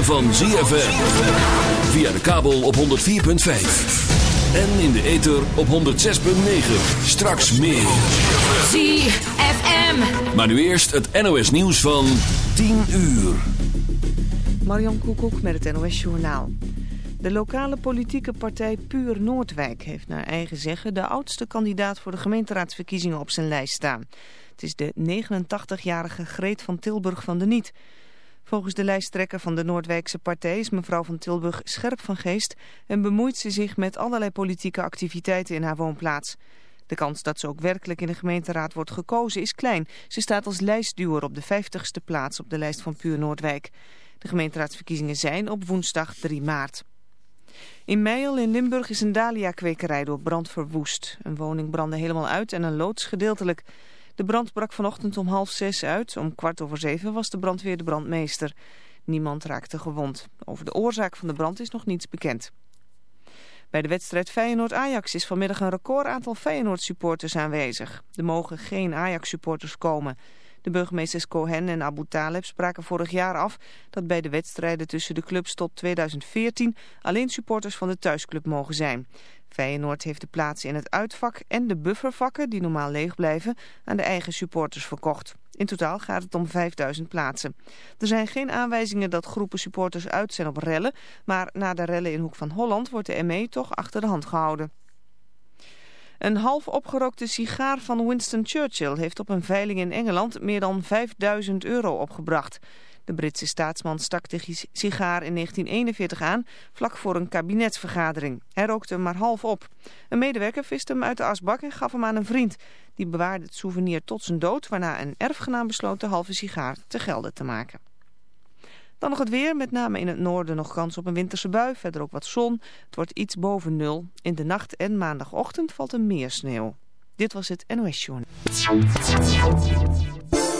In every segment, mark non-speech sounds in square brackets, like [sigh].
ritme van ZFM. Via de kabel op 104.5. En in de ether op 106.9. Straks meer. ZFM. Maar nu eerst het NOS nieuws van 10 uur. Marjan Koekoek met het NOS Journaal. De lokale politieke partij Puur Noordwijk heeft naar eigen zeggen de oudste kandidaat voor de gemeenteraadsverkiezingen op zijn lijst staan. Het is de 89-jarige Greet van Tilburg van de Niet. Volgens de lijsttrekker van de Noordwijkse partij is mevrouw van Tilburg scherp van geest en bemoeit ze zich met allerlei politieke activiteiten in haar woonplaats. De kans dat ze ook werkelijk in de gemeenteraad wordt gekozen is klein. Ze staat als lijstduwer op de 50ste plaats op de lijst van Puur Noordwijk. De gemeenteraadsverkiezingen zijn op woensdag 3 maart. In Meijel in Limburg is een dahlia-kwekerij door brand verwoest. Een woning brandde helemaal uit en een loods gedeeltelijk. De brand brak vanochtend om half zes uit. Om kwart over zeven was de brandweer de brandmeester. Niemand raakte gewond. Over de oorzaak van de brand is nog niets bekend. Bij de wedstrijd Feyenoord-Ajax is vanmiddag een record aantal Feyenoord-supporters aanwezig. Er mogen geen Ajax-supporters komen. De burgemeesters Cohen en Abu Taleb spraken vorig jaar af dat bij de wedstrijden tussen de clubs tot 2014 alleen supporters van de thuisclub mogen zijn. Feyenoord heeft de plaatsen in het uitvak en de buffervakken, die normaal leeg blijven, aan de eigen supporters verkocht. In totaal gaat het om 5000 plaatsen. Er zijn geen aanwijzingen dat groepen supporters uit zijn op rellen, maar na de rellen in Hoek van Holland wordt de ME toch achter de hand gehouden. Een half opgerookte sigaar van Winston Churchill heeft op een veiling in Engeland meer dan 5000 euro opgebracht. De Britse staatsman stak de sigaar in 1941 aan, vlak voor een kabinetsvergadering. Hij rookte hem maar half op. Een medewerker viste hem uit de asbak en gaf hem aan een vriend. Die bewaarde het souvenir tot zijn dood, waarna een erfgenaam besloot de halve sigaar te gelden te maken. Dan nog het weer, met name in het noorden nog kans op een winterse bui. Verder ook wat zon. Het wordt iets boven nul. In de nacht en maandagochtend valt er meer sneeuw. Dit was het NOS Journal.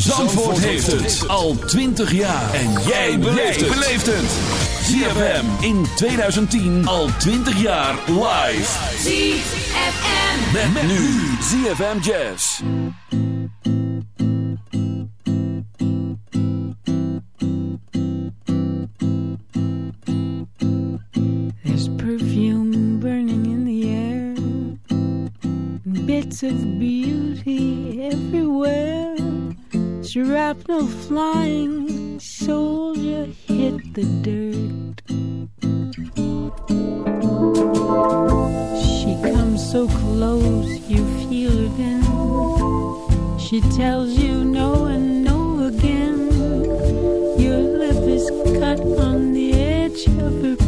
Zandvoort heeft het al 20 jaar. En jij beleeft het. ZFM in 2010 al 20 jaar live. ZFM. Met, met nu ZFM Jazz. There's perfume burning in the air, bits of beauty Shrapnel flying, soldier hit the dirt. She comes so close, you feel her then. She tells you no and no again. Your lip is cut on the edge of her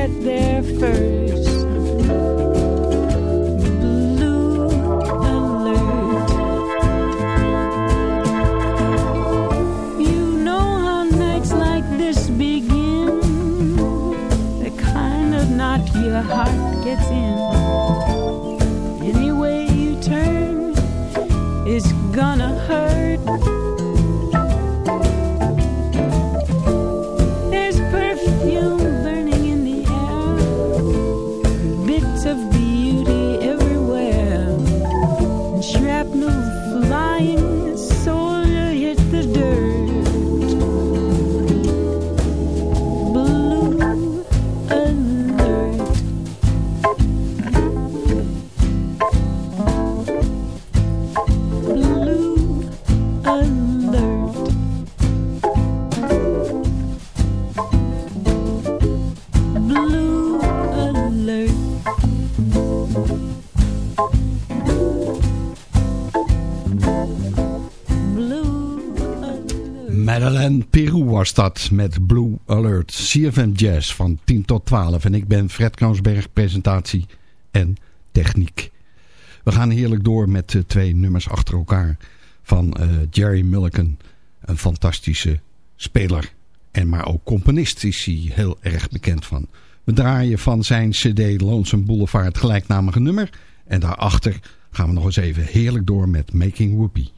get there first. Blue alert. You know how nights like this begin. The kind of knot your heart met Blue Alert. CFM Jazz van 10 tot 12. En ik ben Fred Kansberg, presentatie en techniek. We gaan heerlijk door met eh, twee nummers achter elkaar van eh, Jerry Mulligan. Een fantastische speler. En maar ook componist is hij heel erg bekend van. We draaien van zijn cd Lonesome Boulevard het gelijknamige nummer. En daarachter gaan we nog eens even heerlijk door met Making Whoopie.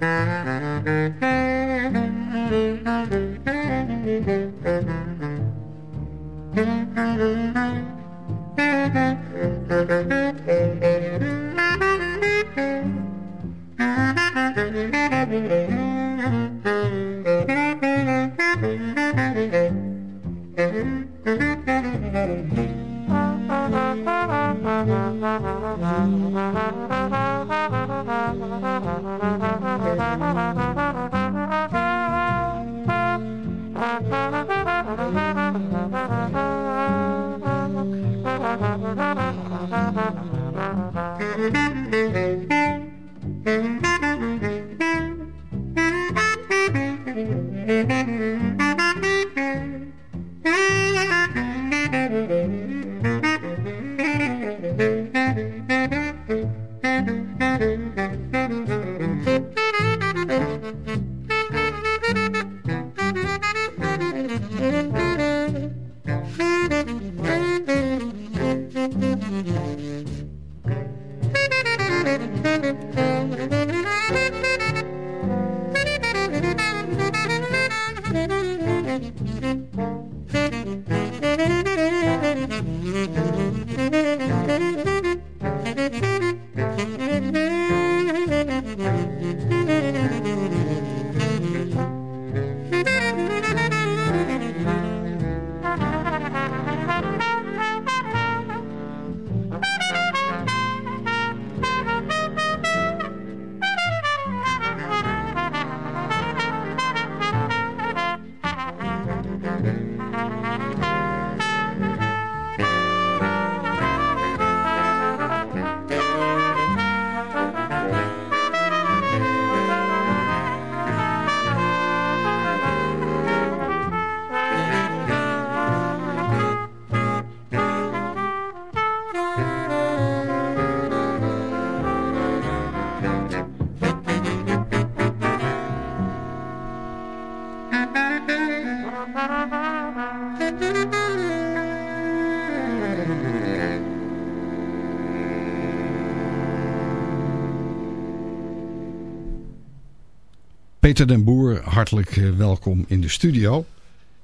MUZIEK Peter den Boer, hartelijk eh, welkom in de studio.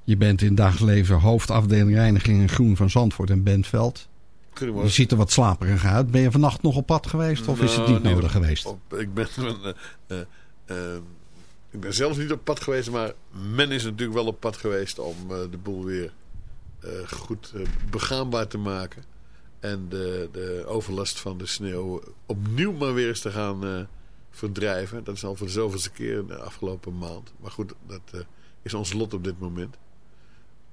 Je bent in dagelijks leven hoofdafdeling reiniging en groen van Zandvoort en Bentveld. Je ziet er wat slaperig uit. Ben je vannacht nog op pad geweest of is het Nou, niet nodig op- geweest? op- ik, ben, [laughs] eh, ik ben zelf niet op pad geweest, maar men is natuurlijk wel op pad geweest om de boel weer goed begaanbaar te maken. En de, de overlast van de sneeuw opnieuw maar weer eens te gaan verdrijven. Dat is al voor de zoveelste keer in de afgelopen maand. Maar goed, dat eh, is ons lot op dit moment.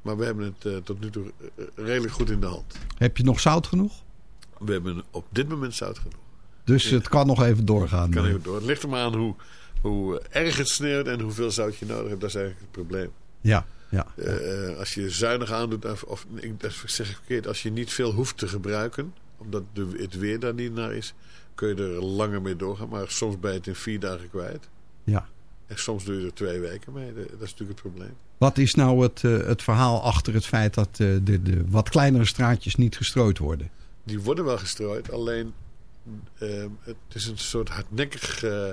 Maar we hebben het eh, tot nu toe eh, redelijk goed in de hand. Heb je nog zout genoeg? We hebben op dit moment zout genoeg. Dus het kan nog even doorgaan. kan even door. Het ligt er maar aan hoe, hoe erg het sneeuwt en hoeveel zout je nodig hebt. Dat is eigenlijk het probleem. Ja, ja. Als je zuinig aandoet, of, of ik, dat zeg ik verkeerd, als je niet veel hoeft te gebruiken, omdat de, het weer daar niet naar is, kun je er langer mee doorgaan. Maar soms ben je het in vier dagen kwijt. Ja. En soms doe je er twee weken mee. Dat is natuurlijk het probleem. Wat is nou het, eh, het verhaal achter het feit dat eh, de, de wat kleinere straatjes niet gestrooid worden? Die worden wel gestrooid. Alleen eh, het is een soort hardnekkig eh,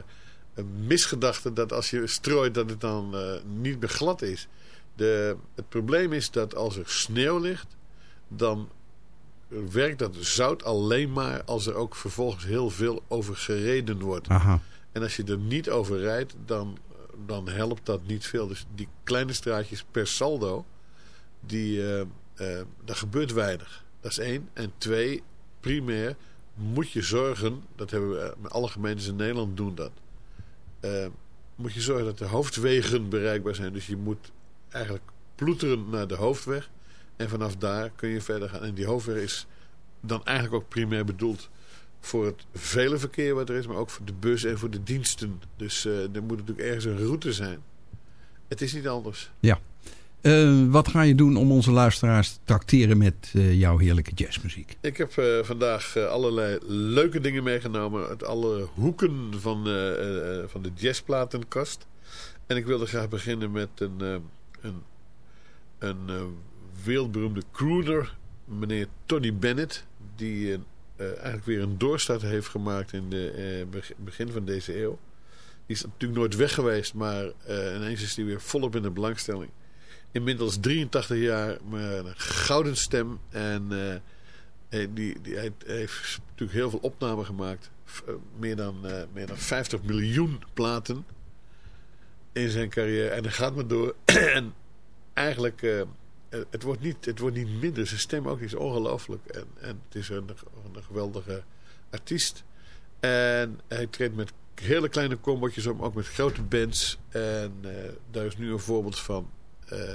misgedachte dat als je strooit dat het dan niet meer glad is. De, het probleem is dat als er sneeuw ligt, dan werkt dat zout alleen maar als er ook vervolgens heel veel over gereden wordt. Aha. En als je er niet over rijdt, dan, dan helpt dat niet veel. Dus die kleine straatjes per saldo, die, eh, eh, daar gebeurt weinig. Dat is één. En twee, primair moet je zorgen, dat hebben we, eh, met alle gemeentes in Nederland doen dat. moet je zorgen dat de hoofdwegen bereikbaar zijn. Dus je moet eigenlijk ploeteren naar de hoofdweg. En vanaf daar kun je verder gaan. En die hoofdweg is dan eigenlijk ook primair bedoeld voor het vele verkeer wat er is, maar ook voor de bus en voor de diensten. Dus eh, er moet natuurlijk ergens een route zijn. Het is niet anders. Ja. Eh, wat ga je doen om onze luisteraars te tracteren met eh, jouw heerlijke jazzmuziek? Ik heb vandaag allerlei leuke dingen meegenomen uit alle hoeken van, van de jazzplatenkast. En ik wilde graag beginnen met een, een, een wereldberoemde crooner, meneer Tony Bennett, die eh, eh, eigenlijk weer een doorstart heeft gemaakt in het beg begin van deze eeuw. Die is natuurlijk nooit weg geweest, maar eh, ineens is hij weer volop in de belangstelling. Inmiddels 83 jaar, maar een gouden stem. En eh, eh, die, die, hij heeft natuurlijk heel veel opnamen gemaakt. Eh, meer, dan, eh, meer dan 50 miljoen platen in zijn carrière. En hij gaat maar door. [clears throat] en eigenlijk, eh, eh, het, wordt niet, het wordt niet minder. Zijn stem ook is ongelooflijk. En, en het is een, een geweldige artiest. En hij treedt met hele kleine combotjes op, ook met grote bands. En eh, daar is nu een voorbeeld van. Eh,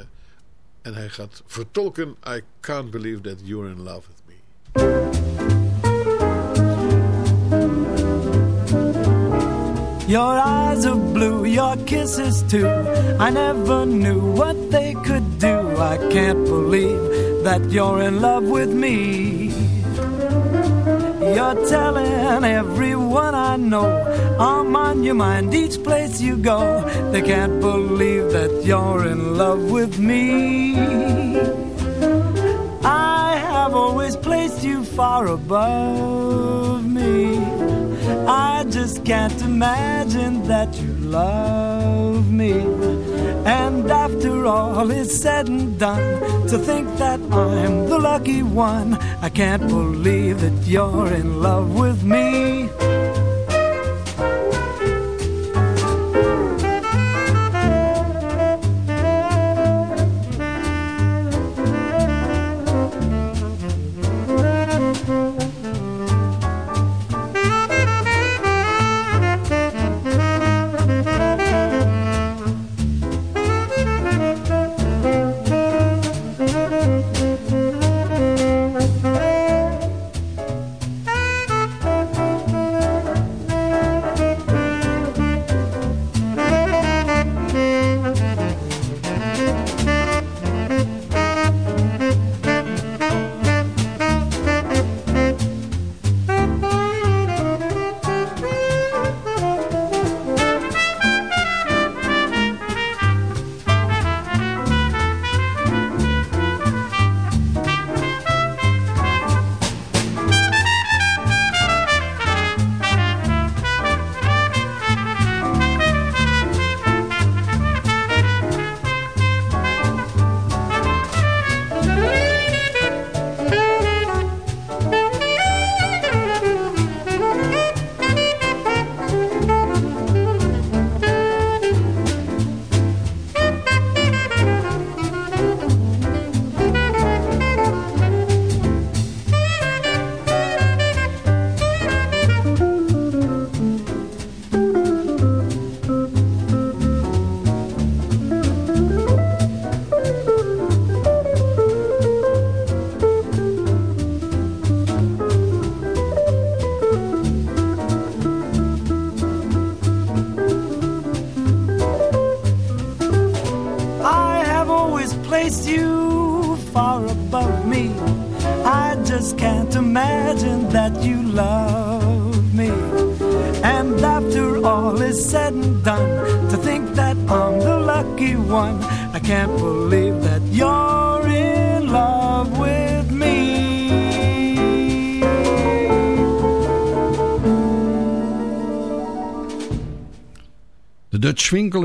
en hij gaat vertolken I can't believe that you're in love with me. Your eyes are blue, your kisses too. I never knew what they could do. I can't believe that you're in love with me. You're telling everyone I know I'm on your mind each place you go. They can't believe that you're in love with me. I have always placed you far above. I just can't imagine that you love me. And after all is said and done, to think that I'm the lucky one, I can't believe that you're in love with me.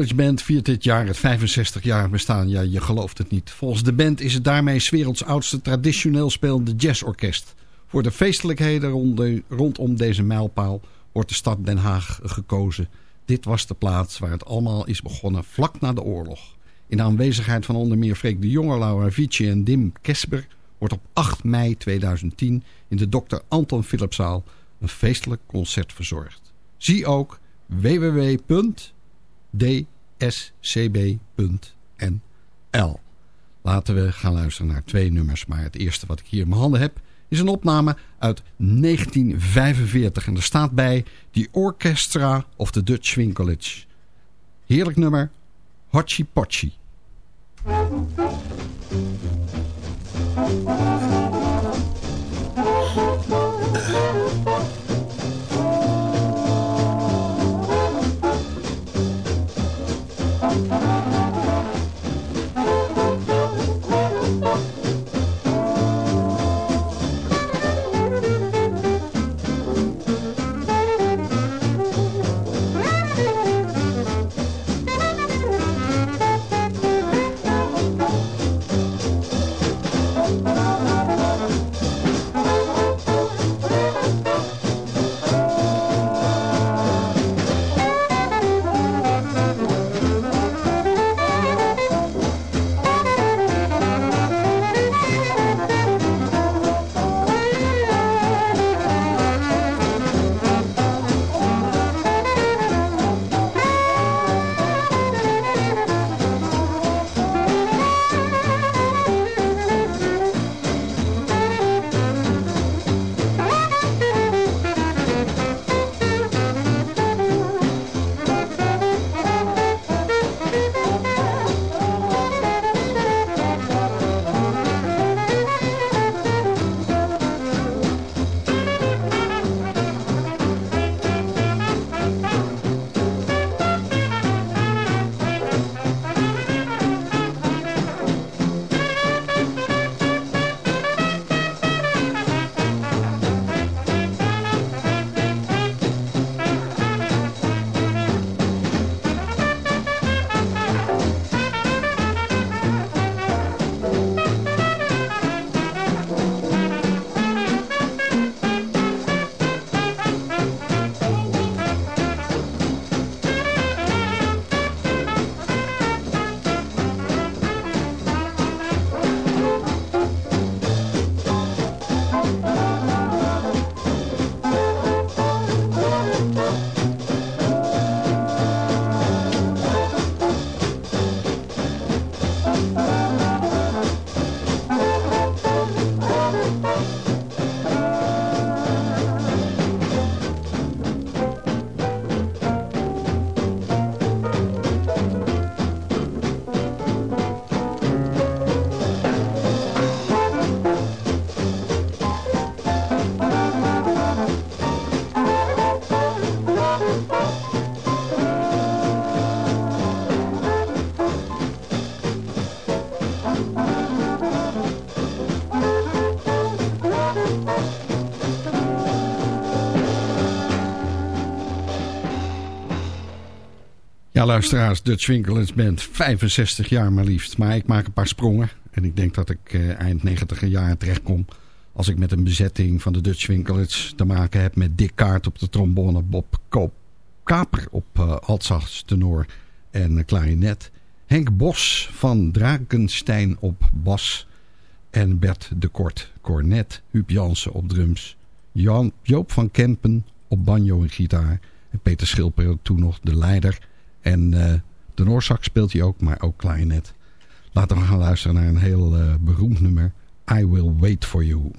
Swing Band viert dit jaar het 65 jaar bestaan. Ja, je gelooft het niet. Volgens de band is het daarmee 's werelds oudste traditioneel spelende jazzorkest. Voor de feestelijkheden rondom deze mijlpaal wordt de stad Den Haag gekozen. Dit was de plaats waar het allemaal is begonnen vlak na de oorlog. In aanwezigheid van onder meer Freek de Jonge, Laura Vici en Dim Kesper... wordt op 8 mei 2010 in de Dr. Anton Philipszaal een feestelijk concert verzorgd. Zie ook www.dscb.nl Laten we gaan luisteren naar twee nummers. Maar het eerste wat ik hier in mijn handen heb is een opname uit 1945. En er staat bij The Orchestra of the Dutch Swing College. Heerlijk nummer, Hotchi Potchi. Luisteraars, Dutch Winkelers Band, 65 jaar maar liefst. Maar ik maak een paar sprongen. En ik denk dat ik eh, eind 90 jaar terechtkom... als ik met een bezetting van de Dutch Winkelers te maken heb... met Dick Kaart op de trombone, Bob Koop, Kaper op uh, altsax, tenor en klarinet... Henk Bos van Drakenstein op bas... en Bert de Kort, cornet, Huub Jansen op drums... Jan, Joop van Kempen op banjo en gitaar... en Peter Schilper toen nog de leider... En uh, de Noorsak speelt hij ook, maar ook klarinet. Laten we gaan luisteren naar een heel uh, beroemd nummer. I Will Wait For You.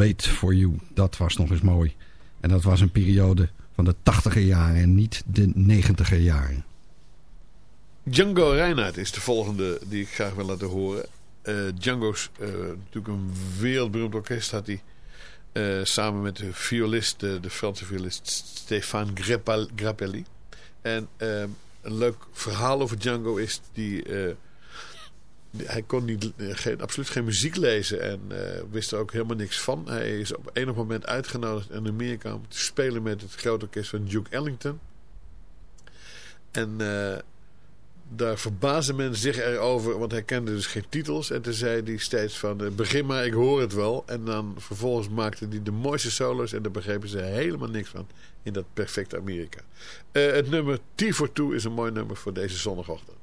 Wait For You. Dat was nog eens mooi. En dat was een periode van de tachtiger jaren en niet de negentiger jaren. Django Reinhardt is de volgende die ik graag wil laten horen. Uh, Django's uh, natuurlijk een wereldberoemd orkest had hij. Uh, samen met de violist, de, Franse violist Stéphane Grappelli. En een leuk verhaal over Django is die hij kon niet, geen, absoluut geen muziek lezen en uh, wist er ook helemaal niks van. Hij is op enig moment uitgenodigd in Amerika om te spelen met het grote orkest van Duke Ellington. En uh, daar verbaasde men zich erover, want hij kende dus geen titels. En toen zei hij steeds van, begin maar, ik hoor het wel. En dan vervolgens maakte hij de mooiste solo's en daar begrepen ze helemaal niks van in dat perfecte Amerika. het nummer T for Two is een mooi nummer voor deze zondagochtend.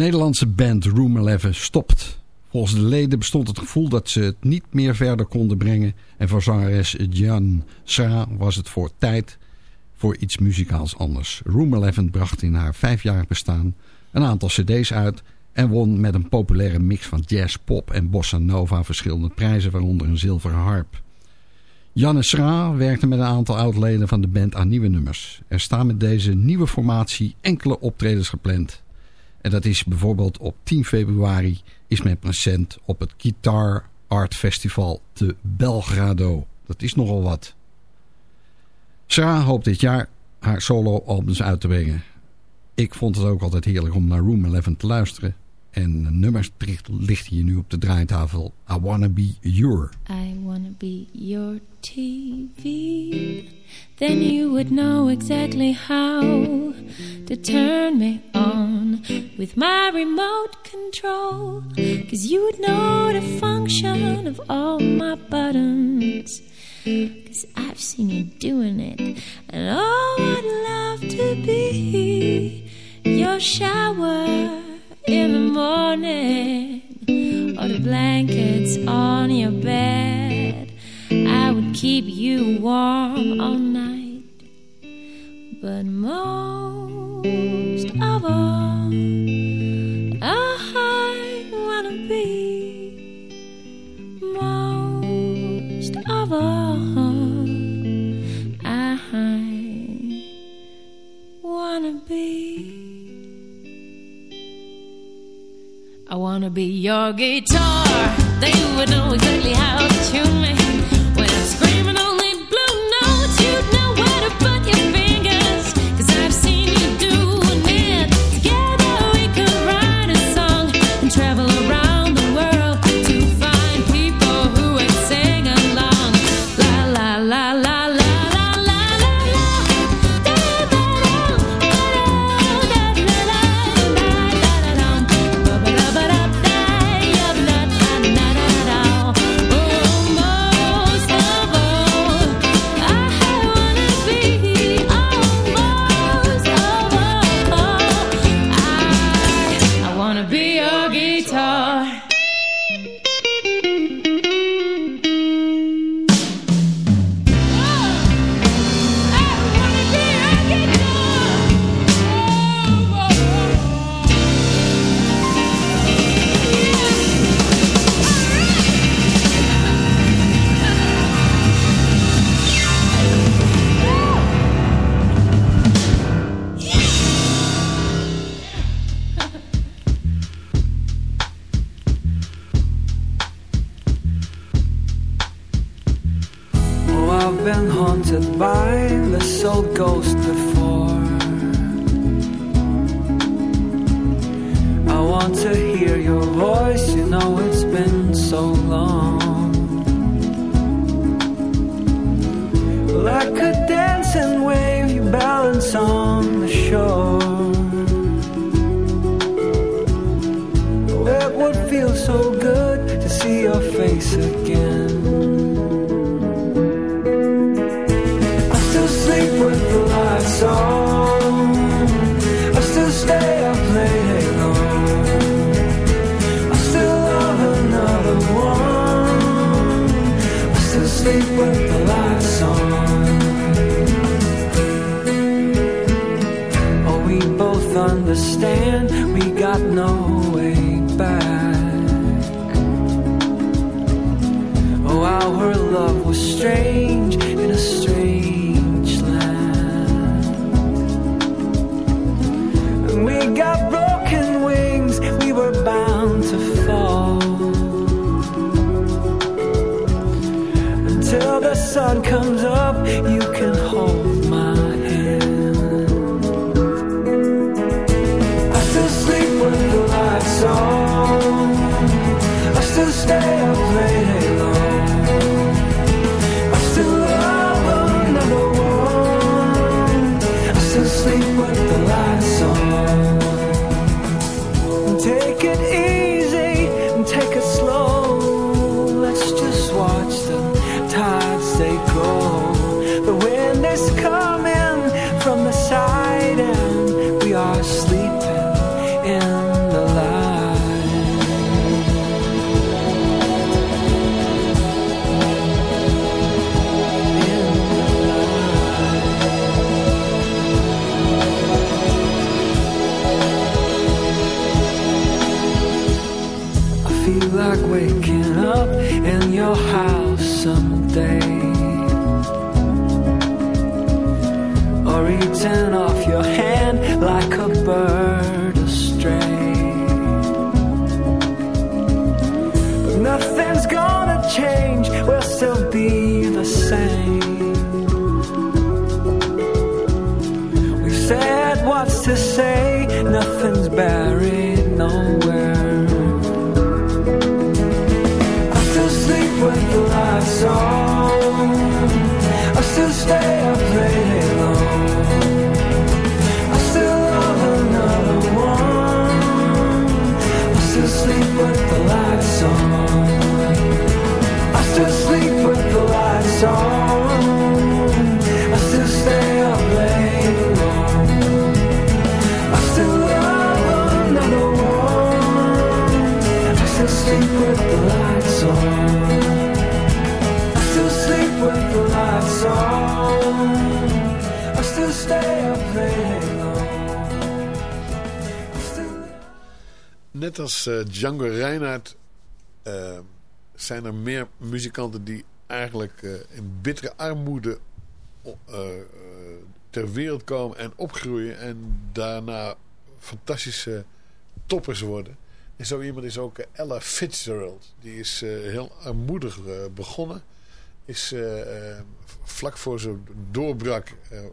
Nederlandse band Room 11 stopt. Volgens de leden bestond het gevoel dat ze het niet meer verder konden brengen. En voor zangeres Jan Sra was het voor tijd voor iets muzikaals anders. Room 11 bracht in haar vijfjarig bestaan een aantal cd's uit... en won met een populaire mix van jazz, pop en bossa nova verschillende prijzen... waaronder een zilveren harp. Janne Sra werkte met een aantal oud-leden van de band aan nieuwe nummers. Er staan met deze nieuwe formatie enkele optredens gepland... En dat is bijvoorbeeld op 10 februari is men present op het Guitar Art Festival te Belgrado. Dat is nogal wat. Sarah hoopt dit jaar haar solo-albums uit te brengen. Ik vond het ook altijd heerlijk om naar Room 11 te luisteren. En nummers ligt, hier nu op de draaitafel. I Wanna Be Your. I wanna be your TV. Then you would know exactly how to turn me on with my remote control. Cause you would know the function of all my buttons. Cause I've seen you doing it. And oh, I'd love to be your shower in the morning or the blankets on your bed. I would keep you warm all night. But most of all, I wanna be most of all. I wanna be. I wanna be your guitar. They would know exactly how to tune me. Both understand we got no way back. Oh, our love was strange in a strange land. And we got broken wings, we were bound to fall. Until the sun comes up, you can hold I still stay up late. I still love another one. I still sleep with the lights on. With Net als eh, Django Reinhardt eh, zijn er meer muzikanten die eigenlijk eh, in bittere armoede ter wereld komen en opgroeien en daarna fantastische toppers worden. En zo iemand is ook Ella Fitzgerald. Die is heel armoedig begonnen. Is vlak voor ze doorbrak eh, eh,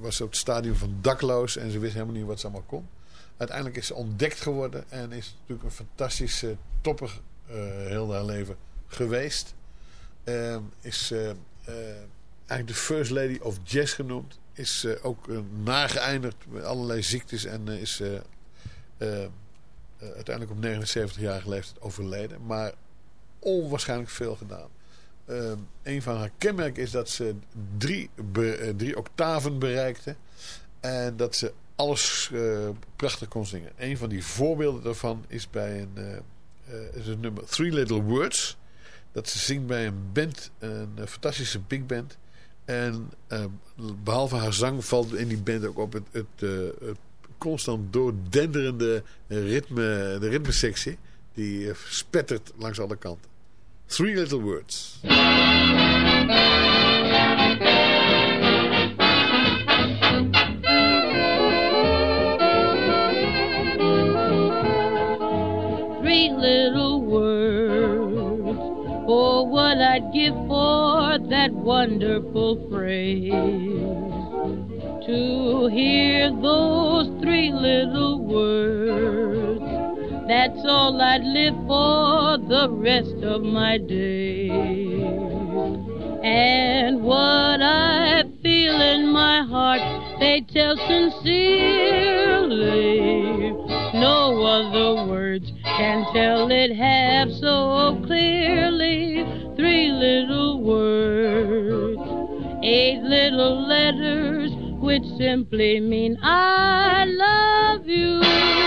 was ze op het stadium van dakloos en ze wist helemaal niet wat ze allemaal kon. Uiteindelijk is ze ontdekt geworden en is natuurlijk een fantastische topper eh, heel haar leven geweest. Ehm, is eigenlijk de First Lady of Jazz genoemd. Is ook nageëindigd met allerlei ziektes en is uiteindelijk op 79-jarige leeftijd overleden. Maar onwaarschijnlijk veel gedaan. Ehm, een van haar kenmerken is dat ze drie, be- eh, drie octaven bereikte. En dat ze alles eh, prachtig kon zingen. Een van die voorbeelden daarvan is bij een, eh, het nummer Three Little Words. Dat ze zingt bij een band, een fantastische big band. En eh, behalve haar zang valt in die band ook op het, het, constant doordenderende ritme, de ritmesectie. Die spettert langs alle kanten. Three Little Words. three little words. Oh, what I'd give for that wonderful phrase. To hear those three little words. All I'd live for the rest of my days. And what I feel in my heart, they tell sincerely. No other words can tell it half so clearly. Three little words, eight little letters, which simply mean I love you.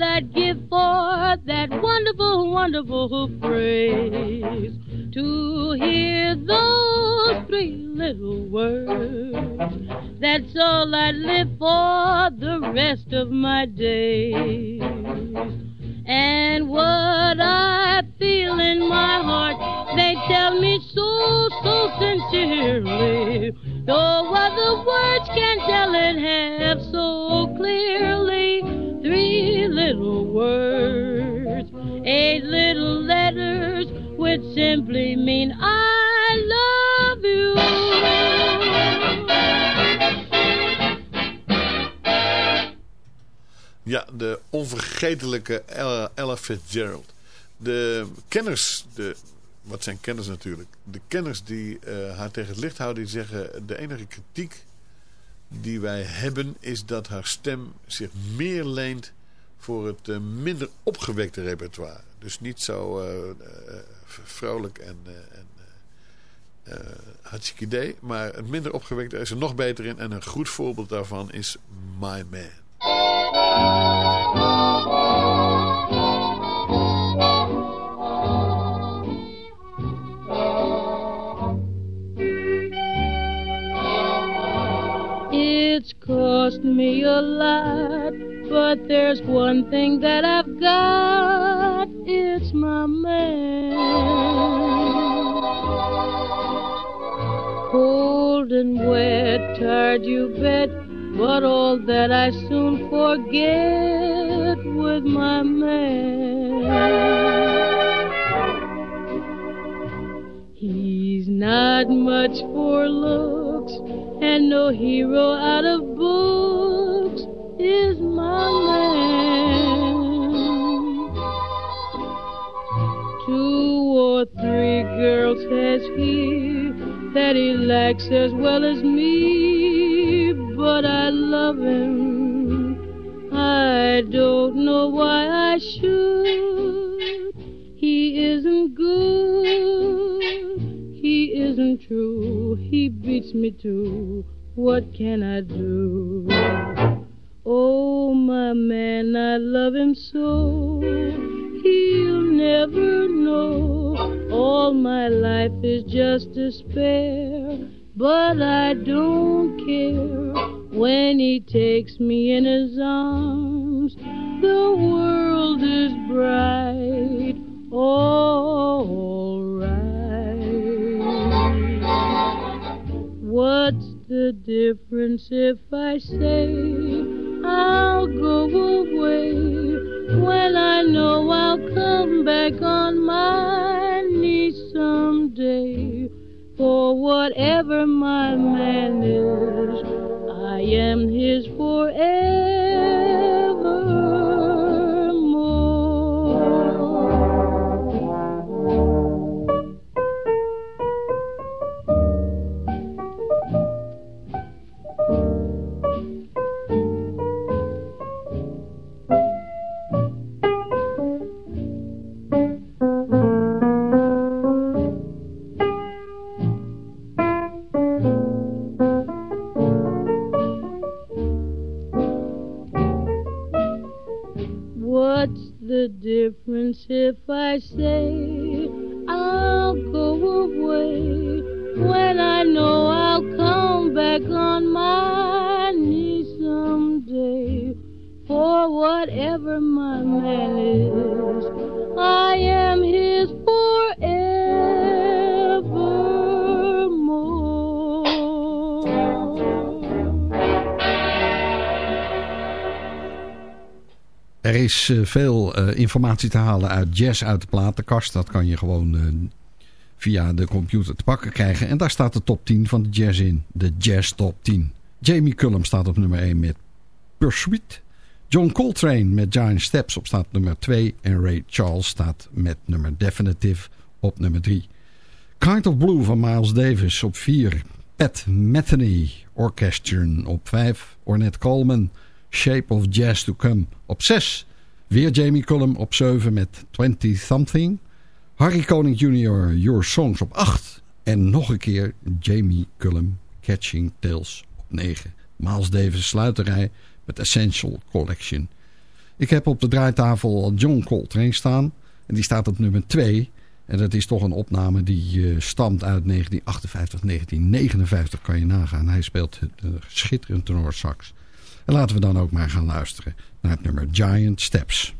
I'd give for that wonderful, wonderful phrase. To hear those three little words. That's all I'd live for the rest of my days. And what onvergetelijke Ella, Fitzgerald. De kenners, de, wat zijn kenners natuurlijk? De kenners die eh, haar tegen het licht houden, die zeggen... de enige kritiek die wij hebben is dat haar stem zich meer leent voor het eh, minder opgewekte repertoire. Dus niet zo eh, vrolijk en, en eh, hartstikke idee. Maar het minder opgewekte is er nog beter in. En een goed voorbeeld daarvan is My Man. It's cost me a lot, but there's one thing that I've got. It's my man. Cold and wet, tired you bet, but all that I soon forget with my man. He's not much for looks, and no hero out of books is my man. Two or three girls has he that he likes as well as me, why I should. He isn't good. He isn't true. He beats me too. What can I do? Oh, my man, I love him so. He'll never know. All my life is just despair. But I don't care when he takes me in his arms. The world is bright. All right. What's the difference if I say I'll go away when I know I'll come back on my knees someday? For whatever my man is, I am his forevermore. Difference if I say I'll go away when I know I'll come back on my knees someday? For whatever my man is, I am his Er is eh, veel eh, informatie te halen uit jazz uit de platenkast. Dat kan je gewoon eh, via de computer te pakken krijgen. En daar staat de top 10 van de jazz in. De jazz top 10. Jamie Cullum staat op nummer 1 met Pursuit. John Coltrane met Giant Steps op staat nummer 2. En Ray Charles staat met nummer Definitive op nummer 3. Kind of Blue van Miles Davis op 4. Pat Metheny Orchestration op 5. Ornette Coleman Shape of Jazz to Come op 6. Weer Jamie Cullum op 7 met 20 Something. Harry Koning Jr. Your Songs op 8. En nog een keer Jamie Cullum Catching Tales op 9. Miles Davis sluiterij met Essential Collection. Ik heb op de draaitafel John Coltrane staan. En die staat op nummer 2. En dat is toch een opname die uh, stamt uit 1958, 1959 kan je nagaan. Hij speelt schitterend tenorsax. En laten we dan ook maar gaan luisteren naar het nummer Giant Steps.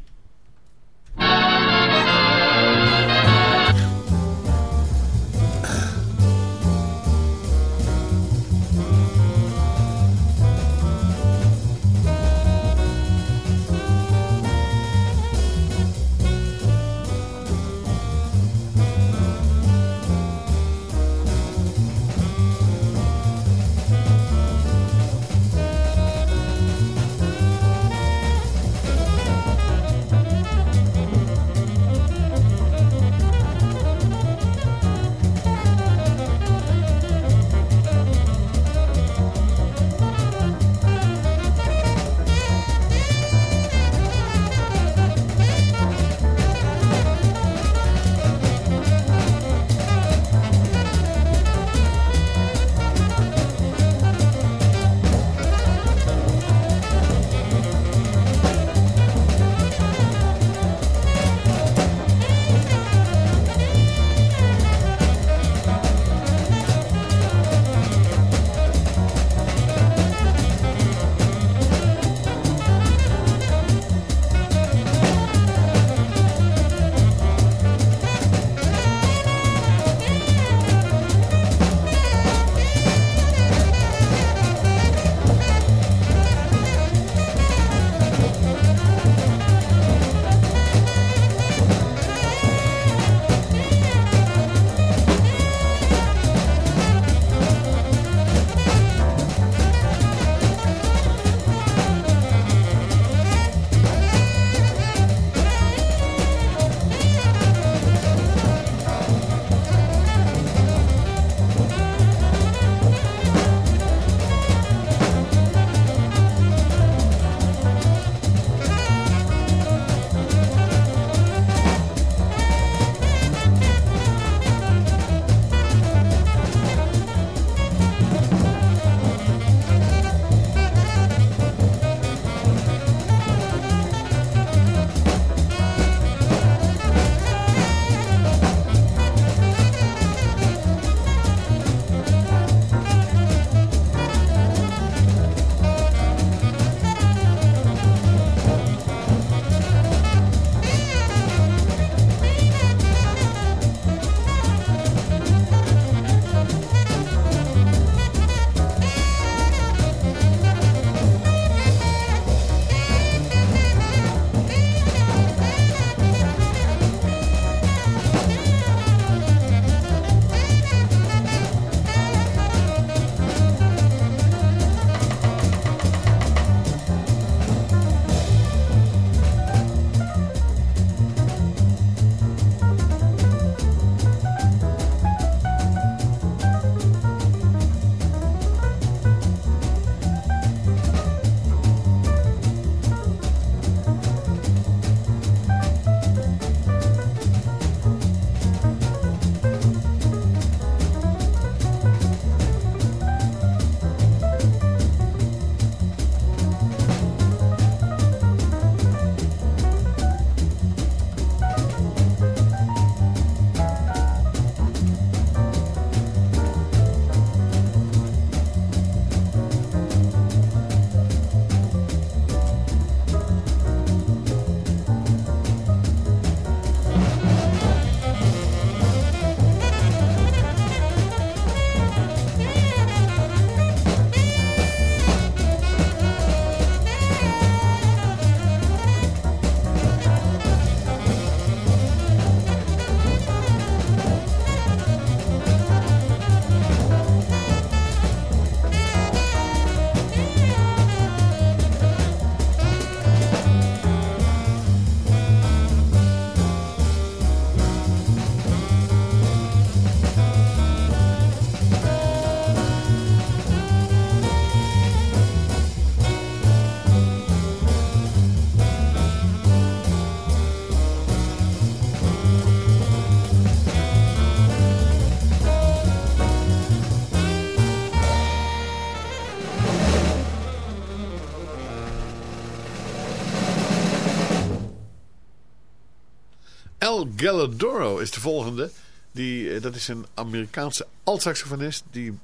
El Galladoro is de volgende. Die, eh, dat is een Amerikaanse altsaxofonist die,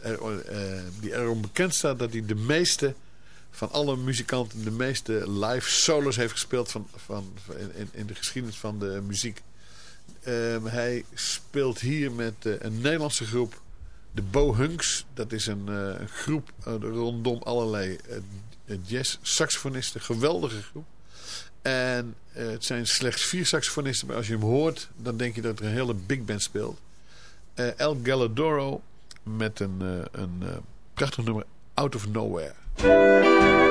eh, die erom bekend staat dat hij de meeste van alle muzikanten de meeste live solos heeft gespeeld van, van, in, in de geschiedenis van de muziek. Ehm, hij speelt hier met eh, een Nederlandse groep, de Bohunks. Dat is een, groep rondom allerlei jazz-saxofonisten. Geweldige groep. En het zijn slechts vier saxofonisten, maar als je hem hoort, dan denk je dat er een hele big band speelt. El Galladoro met een, een prachtig nummer, Out of Nowhere.